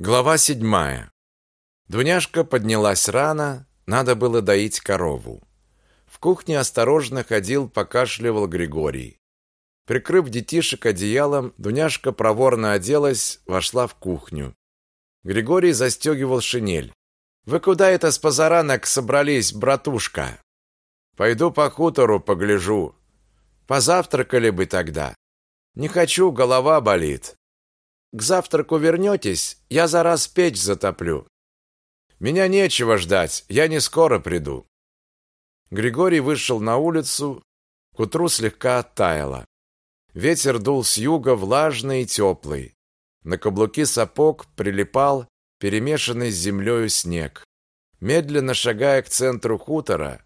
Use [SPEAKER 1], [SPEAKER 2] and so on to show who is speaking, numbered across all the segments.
[SPEAKER 1] Глава седьмая. Дуняшка поднялась рано, надо было доить корову. В кухне осторожно ходил, покашливал Григорий. Прикрыв детишек одеялом, Дуняшка проворно оделась, вошла в кухню. Григорий застегивал шинель. «Вы куда это с позаранок собрались, братушка?» «Пойду по хутору погляжу. Позавтракали бы тогда». «Не хочу, голова болит». К завтраку вернетесь, я за раз печь затоплю. Меня нечего ждать, я не скоро приду. Григорий вышел на улицу, к утру слегка оттаяло. Ветер дул с юга, влажный и теплый. На каблуки сапог прилипал перемешанный с землею снег. Медленно шагая к центру хутора,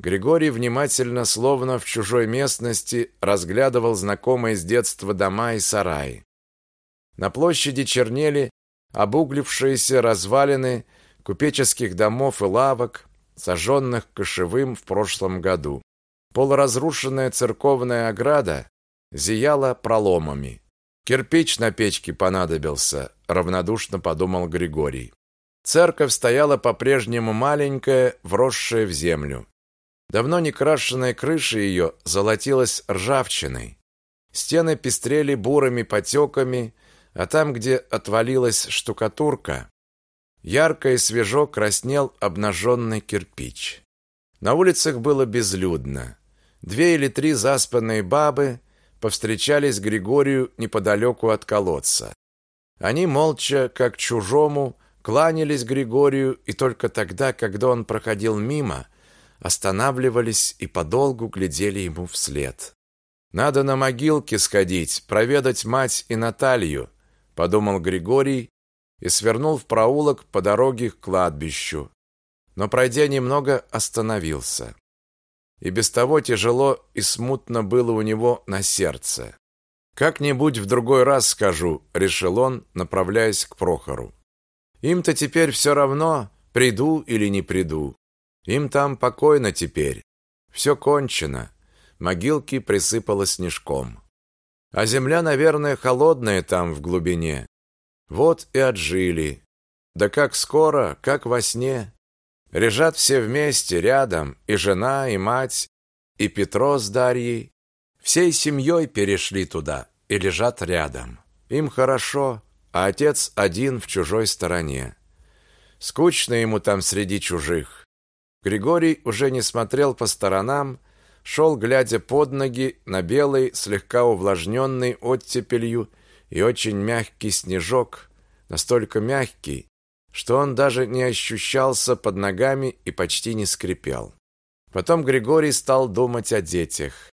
[SPEAKER 1] Григорий внимательно, словно в чужой местности, разглядывал знакомые с детства дома и сараи. На площади чернели обуглившиеся развалины купеческих домов и лавок, сожженных кошевым в прошлом году. Полуразрушенная церковная ограда зияла проломами. Кирпич на печке понадобился, равнодушно подумал Григорий. Церковь стояла по-прежнему маленькая, вросшая в землю. Давно не крашеная крыша ее золотилась ржавчиной. Стены пестрели бурыми потеками, а там, где отвалилась штукатурка, ярко и свежо краснел обнаженный кирпич. На улицах было безлюдно. Две или три заспанные бабы повстречались Григорию неподалеку от колодца. Они молча, как чужому, кланялись Григорию, и только тогда, когда он проходил мимо, останавливались и подолгу глядели ему вслед. Надо на могилки сходить, проведать мать и Наталью, подумал Григорий и свернул в проулок по дороге к кладбищу. Но пройдя немного, остановился. И без того тяжело и смутно было у него на сердце. Как-нибудь в другой раз скажу, решил он, направляясь к Прохору. Им-то теперь все равно, приду или не приду. Им там покойно теперь. Все кончено. Могилки присыпало снежком. А земля, наверное, холодная там в глубине. Вот и отжили. Да как скоро, как во сне. Лежат все вместе, рядом, и жена, и мать, и Петро с Дарьей. Всей семьей перешли туда и лежат рядом. Им хорошо, а отец один в чужой стороне. Скучно ему там среди чужих. Григорий уже не смотрел по сторонам, шел, глядя под ноги на белый, слегка увлажненный оттепелью и очень мягкий снежок, настолько мягкий, что он даже не ощущался под ногами и почти не скрипел. Потом Григорий стал думать о детях.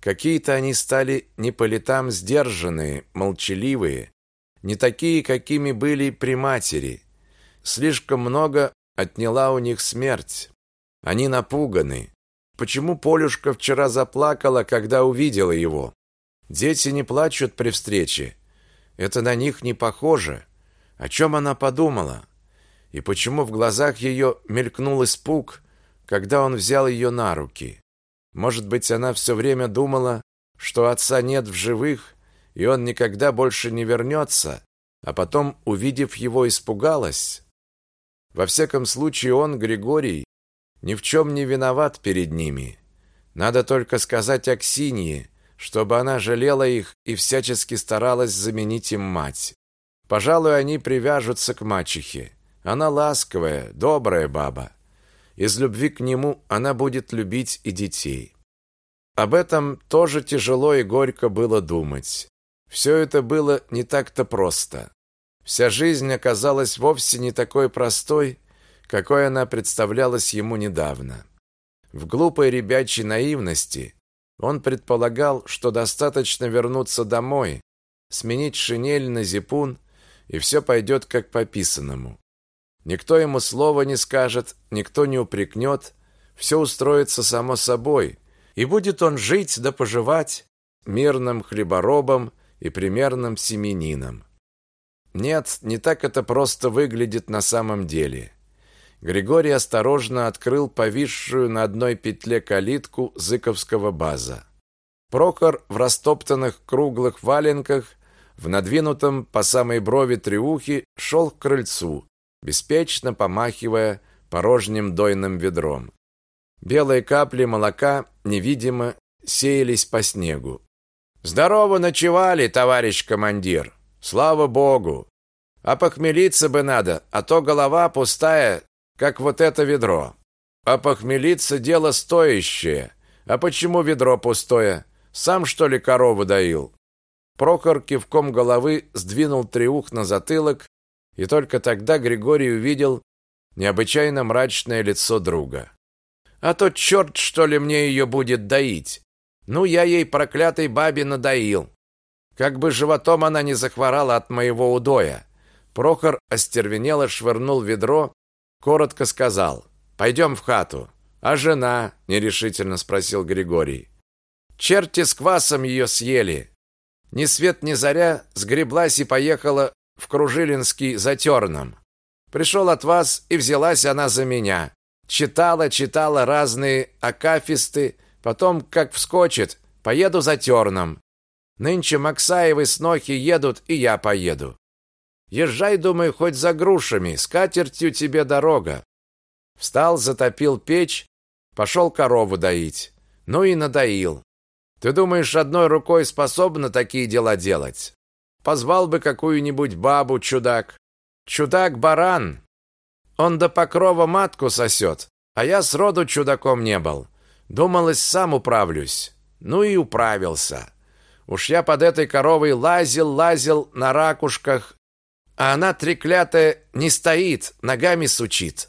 [SPEAKER 1] Какие-то они стали не по летам сдержанные, молчаливые, не такие, какими были при матери. Слишком много отняла у них смерть. Они напуганы, Почему Полюшка вчера заплакала, когда увидела его? Дети не плачут при встрече. Это на них не похоже. О чем она подумала? И почему в глазах ее мелькнул испуг, когда он взял ее на руки? Может быть, она все время думала, что отца нет в живых, и он никогда больше не вернется, а потом, увидев его, испугалась? Во всяком случае, он, Григорий, ни в чем не виноват перед ними. Надо только сказать Аксинье, чтобы она жалела их и всячески старалась заменить им мать. Пожалуй, они привяжутся к мачехе. Она ласковая, добрая баба. Из любви к нему она будет любить и детей. Об этом тоже тяжело и горько было думать. Все это было не так-то просто. Вся жизнь оказалась вовсе не такой простой, какой она представлялась ему недавно. В глупой ребячей наивности он предполагал, что достаточно вернуться домой, сменить шинель на зипун, и все пойдет как по писанному. Никто ему слова не скажет, никто не упрекнет, все устроится само собой, и будет он жить да поживать мирным хлеборобом и примерным семенином. Нет, не так это просто выглядит на самом деле. Григорий осторожно открыл повисшую на одной петле калитку зыковского база. Прохор в растоптанных круглых валенках в надвинутом по самой брови треухе шел к крыльцу, беспечно помахивая порожним дойным ведром. Белые капли молока невидимо сеялись по снегу. «Здорово ночевали, товарищ командир! Слава богу! А похмелиться бы надо, а то голова пустая, как вот это ведро. А похмелиться дело стоящее. А почему ведро пустое? Сам, что ли, корову доил?» Прохор кивком головы сдвинул треух на затылок, и только тогда Григорий увидел необычайно мрачное лицо друга. «А то черт, что ли, мне ее будет доить? Ну, я ей проклятой бабе надоил. Как бы животом она не захворала от моего удоя». Прохор остервенело швырнул ведро, коротко сказал «Пойдем в хату». «А жена?» – нерешительно спросил Григорий. «Черти с квасом ее съели. Ни свет ни заря сгреблась и поехала в Кружилинский за терном. Пришел от вас, и взялась она за меня. Читала, читала разные акафисты, потом, как вскочит, поеду за терном. Нынче Максаевы с Нохи едут, и я поеду. Езжай, думаю, хоть за грушами, с катертью тебе дорога. Встал, затопил печь, пошел корову доить. Ну и надоил. Ты думаешь, одной рукой способна такие дела делать? Позвал бы какую-нибудь бабу, чудак. Чудак-баран. Он до покрова матку сосет, а я сроду чудаком не был. Думалось, сам управлюсь. Ну и управился. Уж я под этой коровой лазил, лазил на ракушках, а она треклятая не стоит, ногами сучит.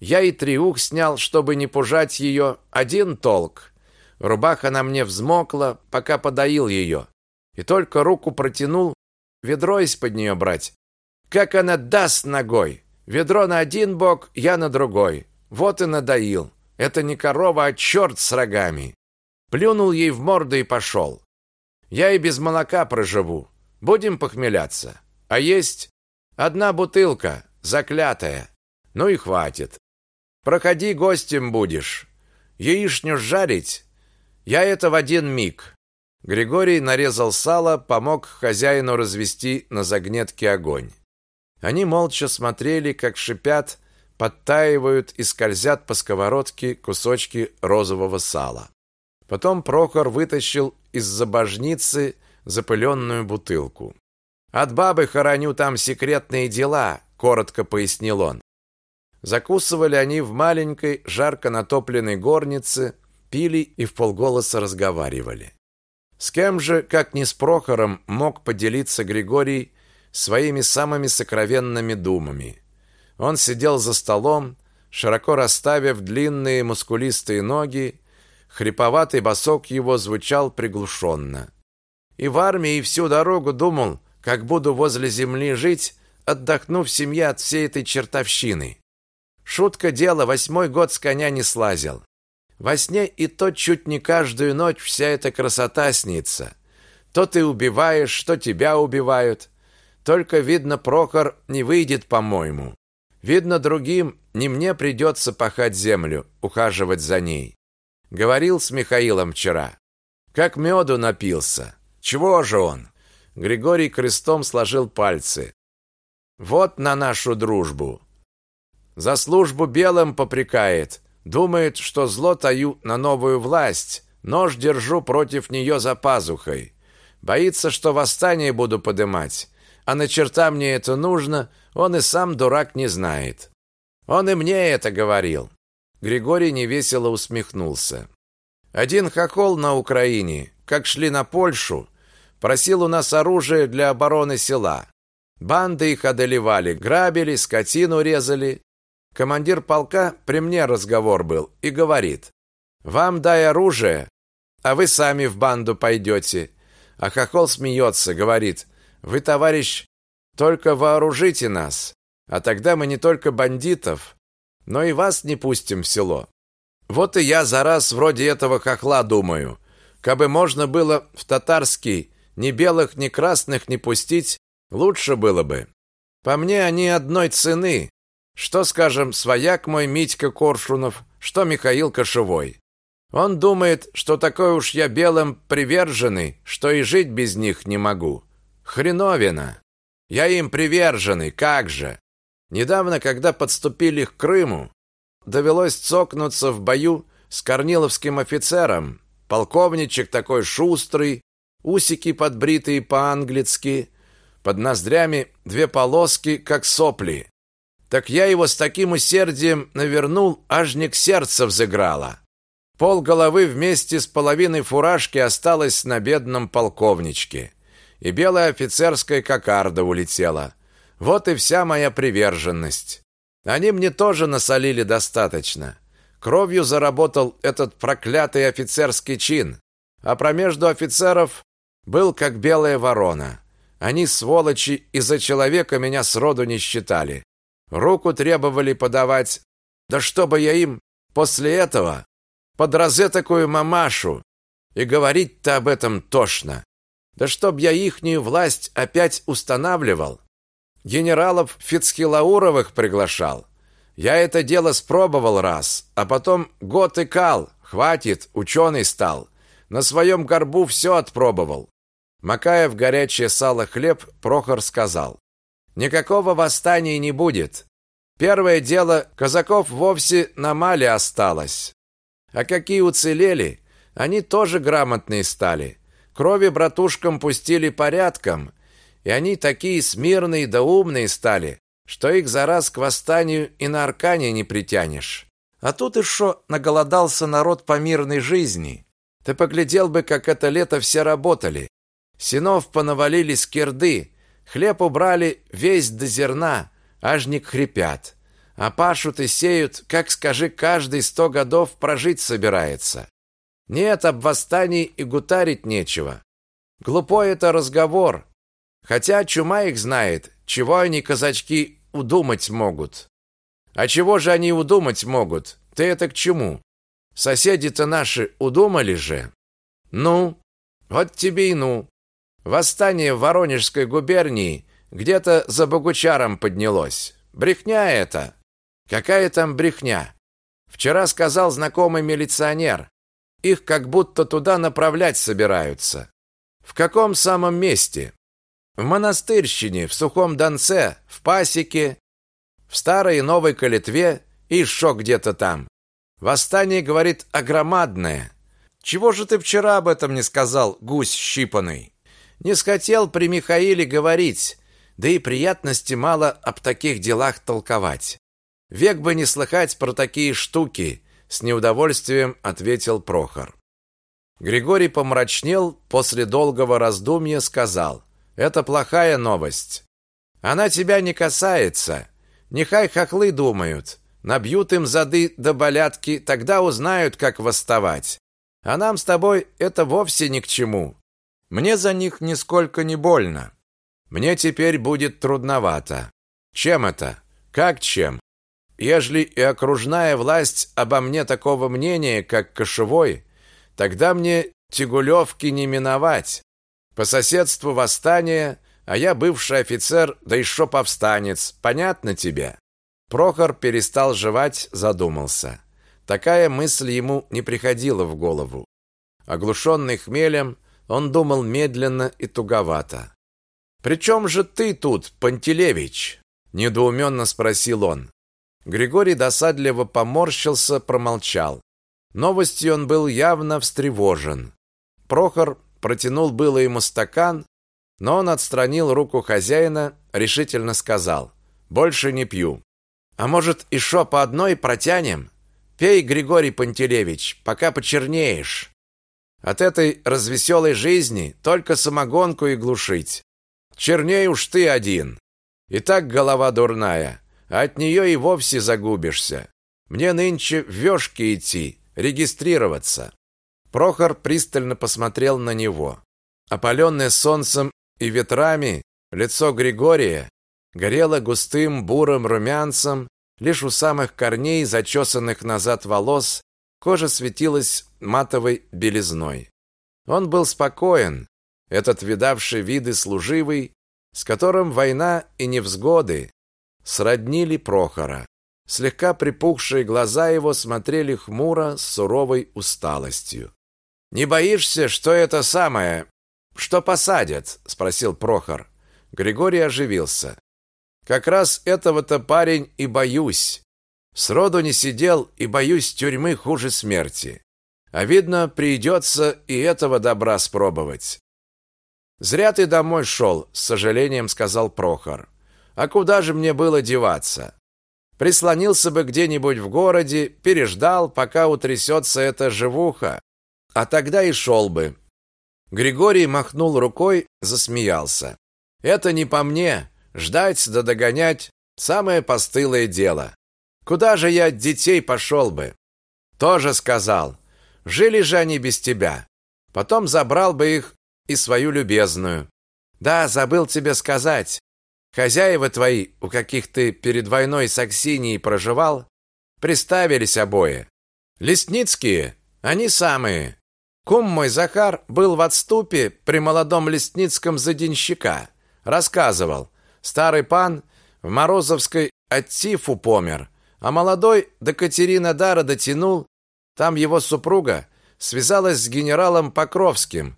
[SPEAKER 1] Я и триух снял, чтобы не пужать ее, один толк. Рубаха на мне взмокла, пока подоил ее. И только руку протянул, ведро из-под нее брать. Как она даст ногой! Ведро на один бок, я на другой. Вот и надоил. Это не корова, а черт с рогами. Плюнул ей в морду и пошел. Я и без молока проживу. Будем похмеляться. А есть одна бутылка, заклятая. Ну и хватит. Проходи, гостем будешь. Яичню жарить я это в один миг. Григорий нарезал сало, помог хозяину развести на загнетке огонь. Они молча смотрели, как шипят, подтаивают и скользят по сковородке кусочки розового сала. Потом Прохор вытащил из-за божницы запыленную бутылку. «От бабы хороню там секретные дела», — коротко пояснил он. Закусывали они в маленькой, жарко натопленной горнице, пили и в полголоса разговаривали. С кем же, как не с Прохором, мог поделиться Григорий своими самыми сокровенными думами? Он сидел за столом, широко расставив длинные мускулистые ноги, хриповатый босок его звучал приглушенно. И в армии всю дорогу думал, как буду возле земли жить, отдохнув в семье от всей этой чертовщины. Шутка дело, восьмой год с коня не слазил. Во сне и то чуть не каждую ночь вся эта красота снится. То ты убиваешь, что тебя убивают. Только, видно, Прохор не выйдет, по-моему. Видно, другим не мне придется пахать землю, ухаживать за ней. Говорил с Михаилом вчера. Как меду напился. Чего же он? Григорий крестом сложил пальцы. Вот на нашу дружбу. За службу белым попрекает, Думает, что зло таю на новую власть, нож держу против нее за пазухой. Боится, что восстание буду подымать. А на черта мне это нужно, он и сам дурак не знает. Он и мне это говорил. Григорий невесело усмехнулся. Один хохол на Украине, как шли на Польшу, просил у нас оружие для обороны села. Банды их одолевали, грабили, скотину резали, Командир полка при мне разговор был и говорит: "Вам дай оружие, а вы сами в банду пойдете". А хохол смеется, говорит: "Вы, товарищ, только вооружите нас, а тогда мы не только бандитов, но и вас не пустим в село". Вот и я за раз вроде этого хохла думаю, кабы можно было в татарский ни белых, ни красных не пустить, лучше было бы. По мне они одной цены, что, скажем, свояк мой Митька Коршунов, что Михаил Кошевой. Он думает, что такой уж я белым приверженный, что и жить без них не могу. Хреновина. Я им приверженный, как же. Недавно, когда подступили к Крыму, довелось цокнуться в бою с корниловским офицером. Полковничек такой шустрый, усики подбритые по-английски, под ноздрями две полоски, как сопли. Так я его с таким усердием навернул, аж не к сердцу взыграло. Пол головы вместе с половиной фуражки осталось на бедном полковничке, и белая офицерская кокарда улетела. Вот и вся моя приверженность. Они мне тоже насолили достаточно. Кровью заработал этот проклятый офицерский чин, а промежду офицеров был как белая ворона. Они, сволочи, из-за человека меня сроду не считали. Руку требовали подавать. Да чтобы я им после этого под розетокую мамашу и говорить-то об этом тошно. Да чтоб я ихнюю власть опять устанавливал. Генералов Фицхилауровых приглашал. Я это дело спробовал раз, а потом год и кал. Хватит, ученый стал. На своем горбу все отпробовал. Макая в горячее сало хлеб, Прохор сказал: "Никакого восстания не будет. Первое дело, казаков вовсе на мале осталось. А какие уцелели, они тоже грамотные стали. Крови братушкам пустили порядком, и они такие смирные да умные стали, что их за раз к восстанию и на аркане не притянешь. А тут и шо наголодался народ по мирной жизни. Ты поглядел бы, как это лето все работали. Синов понавалили скирды, хлеб убрали весь до зерна, ажник хрипят. А пашут и сеют, как, скажи, каждый сто годов прожить собирается. Нет, об восстании и гутарить нечего. Глупой это разговор. Хотя чума их знает, чего они, казачки, удумать могут. А чего же они удумать могут? Ты это к чему? Соседи-то наши удумали же. Ну, вот тебе и ну. Восстание в Воронежской губернии где-то за Богучаром поднялось. Брехня это. Какая там брехня? Вчера сказал знакомый милиционер. Их как будто туда направлять собираются. В каком самом месте? В монастырщине, в Сухом Донце, в Пасеке, в Старой и Новой Калитве и еще где-то там. Восстание, говорит, огромадное. Чего же ты вчера об этом не сказал, гусь щипанный? Не схотел при Михаиле говорить, да и приятности мало об таких делах толковать. Век бы не слыхать про такие штуки, с неудовольствием ответил Прохор. Григорий помрачнел, после долгого раздумья сказал: "Это плохая новость. Она тебя не касается. Нехай хохлы думают, набьют им зады до болятки, тогда узнают, как восставать. А нам с тобой это вовсе ни к чему. Мне за них нисколько не больно. Мне теперь будет трудновато. Чем это? Как чем? Ежели и окружная власть обо мне такого мнения, как кошевой, тогда мне Тягулевки не миновать. По соседству восстание, а я бывший офицер, да еще повстанец. Понятно тебе? Прохор перестал жевать, задумался. Такая мысль ему не приходила в голову. Оглушенный хмелем, он думал медленно и туговато. «При чем же ты тут, Пантелеевич?» – недоуменно спросил он. Григорий досадливо поморщился, промолчал. Новостью он был явно встревожен. Прохор протянул было ему стакан, но он отстранил руку хозяина, решительно сказал: "Больше не пью. А может, еще по одной протянем? Пей, Григорий Пантелеевич, пока почернеешь". От этой развеселой жизни только самогонку и глушить. Черней уж ты один. И так голова дурная, а от нее и вовсе загубишься. Мне нынче в вёшки идти, регистрироваться. Прохор пристально посмотрел на него. Опаленное солнцем и ветрами, лицо Григория горело густым бурым румянцем, лишь у самых корней, зачесанных назад волос, Кожа светилась матовой белизной. Он был спокоен, этот видавший виды служивый, с которым война и невзгоды сроднили Прохора. Слегка припухшие глаза его смотрели хмуро с суровой усталостью. «Не боишься, что это самое? что посадят?» – спросил Прохор. Григорий оживился. «Как раз этого-то парень и боюсь. Сроду не сидел и боюсь тюрьмы хуже смерти. А видно, придется и этого добра спробовать». «Зря ты домой шел», – с сожалением сказал Прохор. «А куда же мне было деваться? Прислонился бы где-нибудь в городе, переждал, пока утрясется эта живуха, а тогда и шел бы. Григорий махнул рукой, засмеялся. Это не по мне, ждать да догонять самое постылое дело. Куда же я от детей пошел бы? Тоже сказал. Жили же они без тебя. Потом забрал бы их и свою любезную. Да, забыл тебе сказать. Хозяева твои, у каких ты перед войной с Аксиньей проживал, приставились обои. Лесницкие, они самые. Кум мой Захар был в отступе при молодом Лесницком за денщика. Рассказывал. Старый пан в Морозовской от тифу помер, а молодой до Катеринодара дотянул. Там его супруга связалась с генералом Покровским,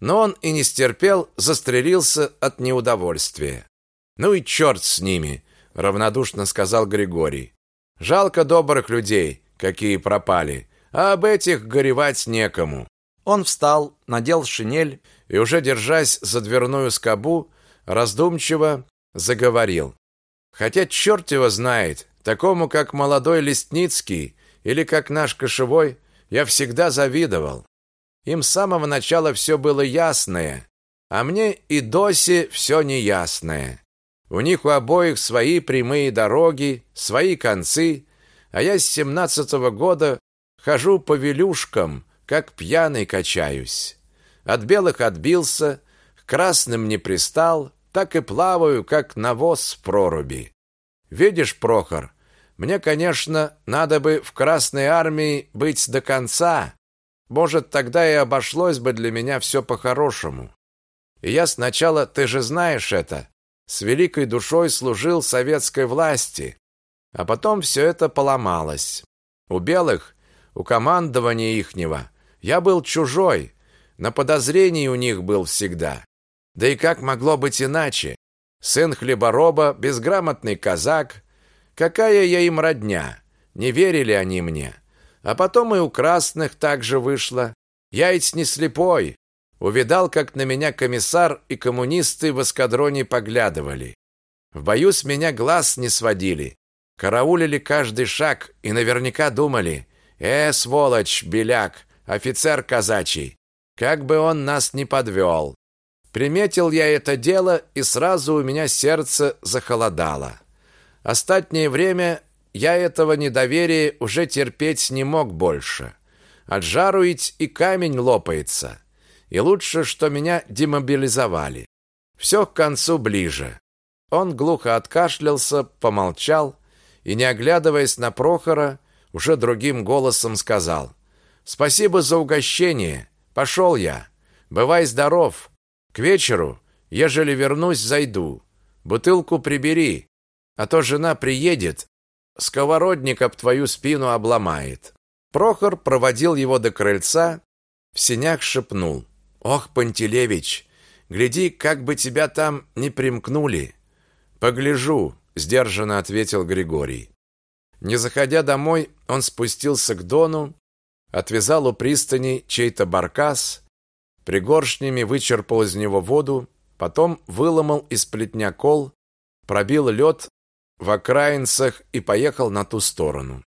[SPEAKER 1] но он и не стерпел, застрелился от неудовольствия. Ну и черт с ними, равнодушно сказал Григорий. Жалко добрых людей, какие пропали, а об этих горевать некому. Он встал, надел шинель и уже держась за дверную скобу, раздумчиво заговорил. Хотя черт его знает, такому как молодой Лестницкий или как наш кошевой, я всегда завидовал. Им с самого начала все было ясное, а мне и досе все неясное. У них у обоих свои прямые дороги, свои концы, а я с семнадцатого года хожу по велюшкам, как пьяный качаюсь. От белых отбился, к красным не пристал, так и плаваю, как навоз в проруби. Видишь, Прохор, мне, конечно, надо бы в Красной армии быть до конца. Может, тогда и обошлось бы для меня все по-хорошему. И я сначала, ты же знаешь это, с великой душой служил советской власти, а потом все это поломалось. У белых, у командования ихнего, я был чужой, на подозрении у них был всегда. Да и как могло быть иначе? Сын хлебороба, безграмотный казак. Какая я им родня? Не верили они мне. А потом и у красных так же вышло. Я ведь не слепой, Увидал, как на меня комиссар и коммунисты в эскадроне поглядывали. В бою с меня глаз не сводили. Караулили каждый шаг и наверняка думали, «Э, сволочь, беляк, офицер казачий, как бы он нас не подвел». Приметил я это дело, и сразу у меня сердце захолодало. Остатнее время я этого недоверия уже терпеть не мог больше. От жару ведь и камень лопается и лучше, что меня демобилизовали. Все к концу ближе. Он глухо откашлялся, помолчал и, не оглядываясь на Прохора, уже другим голосом сказал: "Спасибо за угощение. Пошел я. Бывай здоров. К вечеру, ежели вернусь, зайду. Бутылку прибери, а то жена приедет, сковородник об твою спину обломает". Прохор проводил его до крыльца, в сенях шепнул: Ох, Пантелеевич, гляди, как бы тебя там не примкнули. Погляжу, сдержанно ответил Григорий. Не заходя домой, он спустился к Дону, отвязал у пристани чей-то баркас, пригоршнями вычерпал из него воду, потом выломал из плетня кол, пробил лед в окраинцах и поехал на ту сторону.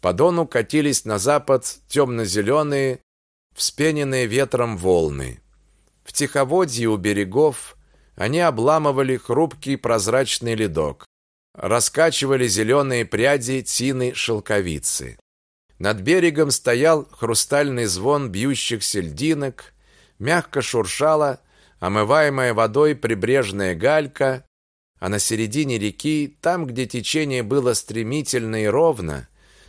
[SPEAKER 1] По Дону катились на запад темно-зеленые, вспененные ветром волны. В тиховодье у берегов они обламывали хрупкий прозрачный ледок, раскачивали зеленые пряди тины шелковицы. Над берегом стоял хрустальный звон бьющихся льдинок, мягко шуршала омываемая водой прибрежная галька, а на середине реки, там, где течение было стремительно и ровно,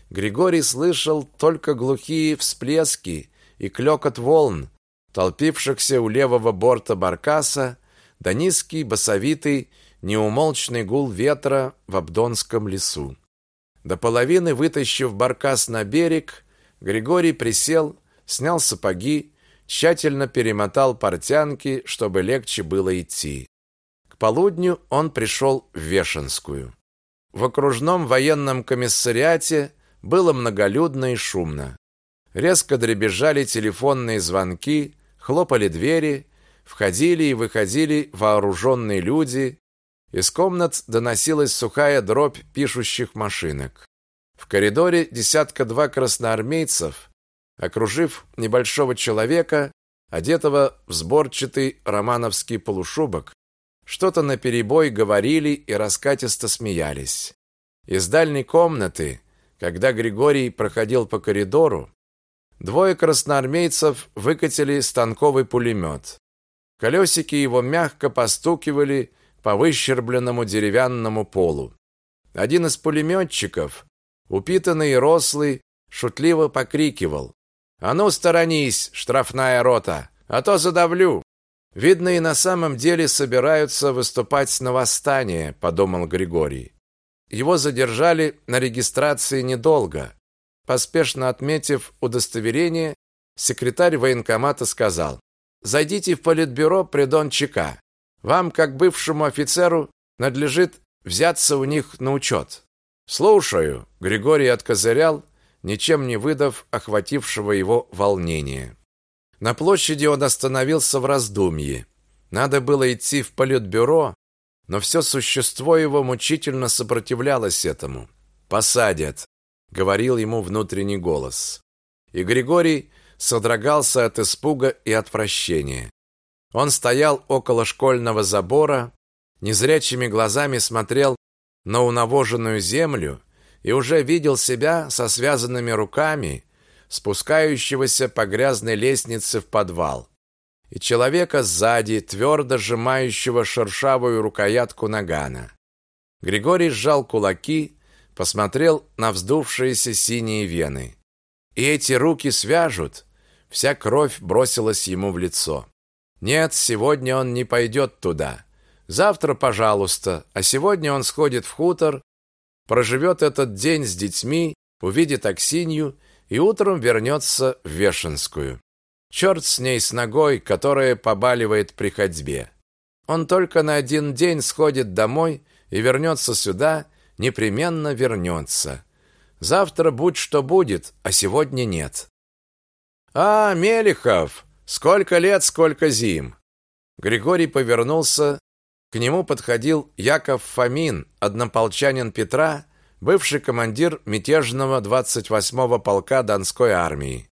[SPEAKER 1] Григорий слышал только глухие всплески и клёкот волн, толпившихся у левого борта баркаса, да низкий, басовитый, неумолчный гул ветра в Абдонском лесу. До половины вытащив баркас на берег, Григорий присел, снял сапоги, тщательно перемотал портянки, чтобы легче было идти. Полудню он пришел в Вешенскую. В окружном военном комиссариате было многолюдно и шумно. Резко дребезжали телефонные звонки, хлопали двери, входили и выходили вооруженные люди. Из комнат доносилась сухая дробь пишущих машинок. В коридоре десятка-два красноармейцев, окружив небольшого человека, одетого в сборчатый романовский полушубок, что-то наперебой говорили и раскатисто смеялись. Из дальней комнаты, когда Григорий проходил по коридору, двое красноармейцев выкатили станковый пулемет. Колесики его мягко постукивали по выщербленному деревянному полу. Один из пулеметчиков, упитанный и рослый, шутливо покрикивал: "А ну сторонись, штрафная рота, а то задавлю!" Видно, и на самом деле собираются выступать на восстание, подумал Григорий. Его задержали на регистрации недолго. Поспешно отметив удостоверение, секретарь военкомата сказал: "Зайдите в политбюро при Дончика. Вам, как бывшему офицеру, надлежит взяться у них на учет». "Слушаю", Григорий откозырял, ничем не выдав охватившего его волнения. На площади он остановился в раздумье. Надо было идти в политбюро, но все существо его мучительно сопротивлялось этому. «Посадят», — говорил ему внутренний голос. И Григорий содрогался от испуга и отвращения. Он стоял около школьного забора, незрячими глазами смотрел на унавоженную землю и уже видел себя со связанными руками спускающегося по грязной лестнице в подвал, и человека сзади, твердо сжимающего шершавую рукоятку нагана. Григорий сжал кулаки, посмотрел на вздувшиеся синие вены. И эти руки свяжут. Вся кровь бросилась ему в лицо. Нет, сегодня он не пойдет туда. Завтра, пожалуйста, а сегодня он сходит в хутор, проживет этот день с детьми, увидит Аксинью и утром вернется в Вешенскую. Черт с ней с ногой, которая побаливает при ходьбе. Он только на один день сходит домой и вернется сюда, непременно вернется. Завтра будь что будет, а сегодня нет. А, Мелихов, сколько лет, сколько зим. Григорий повернулся, к нему подходил Яков Фомин, однополчанин Петра, бывший командир мятежного 28-го полка Донской армии.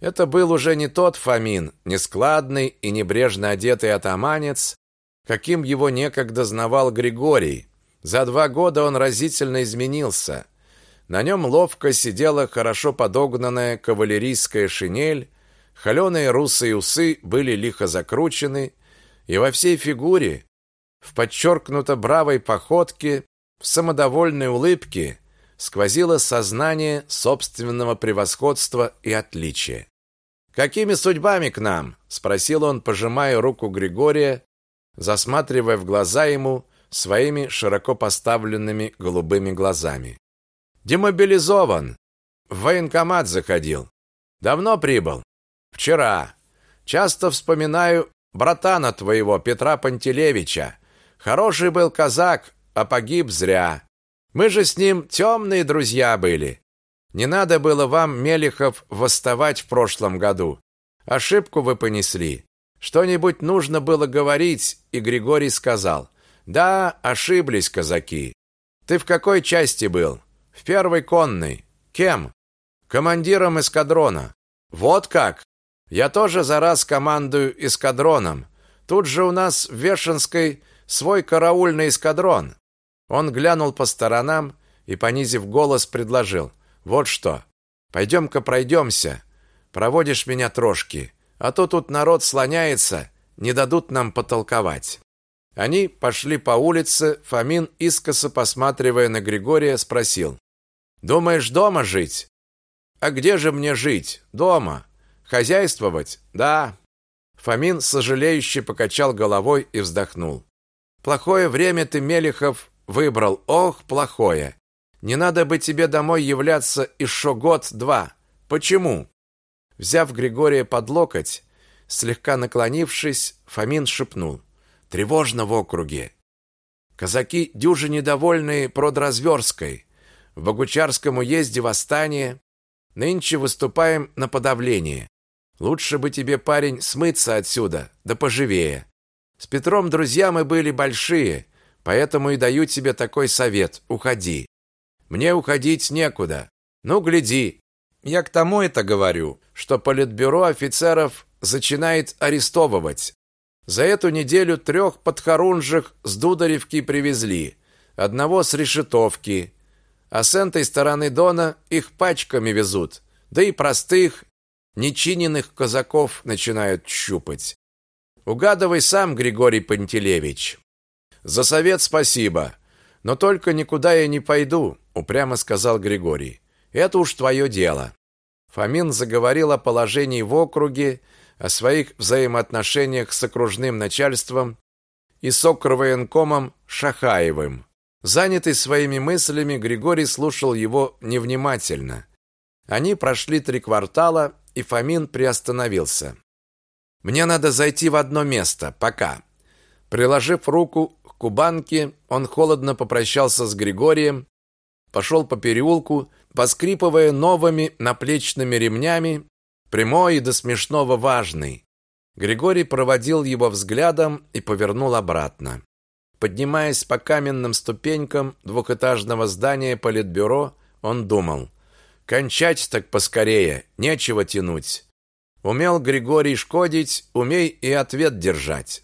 [SPEAKER 1] Это был уже не тот Фомин, нескладный и небрежно одетый атаманец, каким его некогда знавал Григорий. За два года он разительно изменился. На нем ловко сидела хорошо подогнанная кавалерийская шинель, холеные русые усы были лихо закручены, и во всей фигуре, в подчеркнуто бравой походке, в самодовольной улыбке сквозило сознание собственного превосходства и отличия. «Какими судьбами к нам?» – спросил он, пожимая руку Григория, засматривая в глаза ему своими широко поставленными голубыми глазами. «Демобилизован. В военкомат заходил. Давно прибыл? Вчера. Часто вспоминаю братана твоего, Петра Пантелеевича. Хороший был казак, а погиб зря. Мы же с ним темные друзья были. Не надо было вам, Мелихов, восставать в прошлом году. Ошибку вы понесли. Что-нибудь нужно было говорить, и Григорий сказал: "Да, ошиблись казаки. Ты в какой части был? В первой конной. Кем? Командиром эскадрона. Вот как. Я тоже за раз командую эскадроном. Тут же у нас в Вешенской свой караульный эскадрон. Он глянул по сторонам и, понизив голос, предложил. «Вот что, пойдем-ка пройдемся. Проводишь меня трошки, а то тут народ слоняется, не дадут нам потолковать». Они пошли по улице, Фомин, искоса посматривая на Григория, спросил. «Думаешь, дома жить?» «А где же мне жить? Дома. Хозяйствовать? Да». Фомин сожалеюще покачал головой и вздохнул. «Плохое время ты, Мелехов, Выбрал, ох, плохое. Не надо бы тебе домой являться еще год-два. Почему? Взяв Григория под локоть, Слегка наклонившись, Фомин шепнул. «Тревожно в округе. Казаки дюжи недовольные продразверской. В Богучарском уезде восстание. Нынче выступаем на подавление. Лучше бы тебе, парень, смыться отсюда, да поживее. С Петром друзья мы были большие, поэтому и даю тебе такой совет. Уходи. Мне уходить некуда. Ну, гляди. Я к тому это говорю, что политбюро офицеров начинает арестовывать. За эту неделю трех подхорунжих с Дударевки привезли, одного с Решетовки, а с этой стороны Дона их пачками везут, да и простых, нечиненных казаков начинают щупать. Угадывай сам, Григорий Пантелеевич. За совет спасибо, но только никуда я не пойду, упрямо сказал Григорий. Это уж твое дело. Фомин заговорил о положении в округе, о своих взаимоотношениях с окружным начальством и с окрвоенкомом Шахаевым. Занятый своими мыслями, Григорий слушал его невнимательно. Они прошли три квартала, и Фомин приостановился. Мне надо зайти в одно место, пока. Приложив руку кубанке, он холодно попрощался с Григорием, пошел по переулку, поскрипывая новыми наплечными ремнями, прямой и до смешного важный. Григорий проводил его взглядом и повернул обратно. Поднимаясь по каменным ступенькам двухэтажного здания политбюро, он думал: кончать так поскорее, нечего тянуть. Умел Григорий шкодить, умей и ответ держать.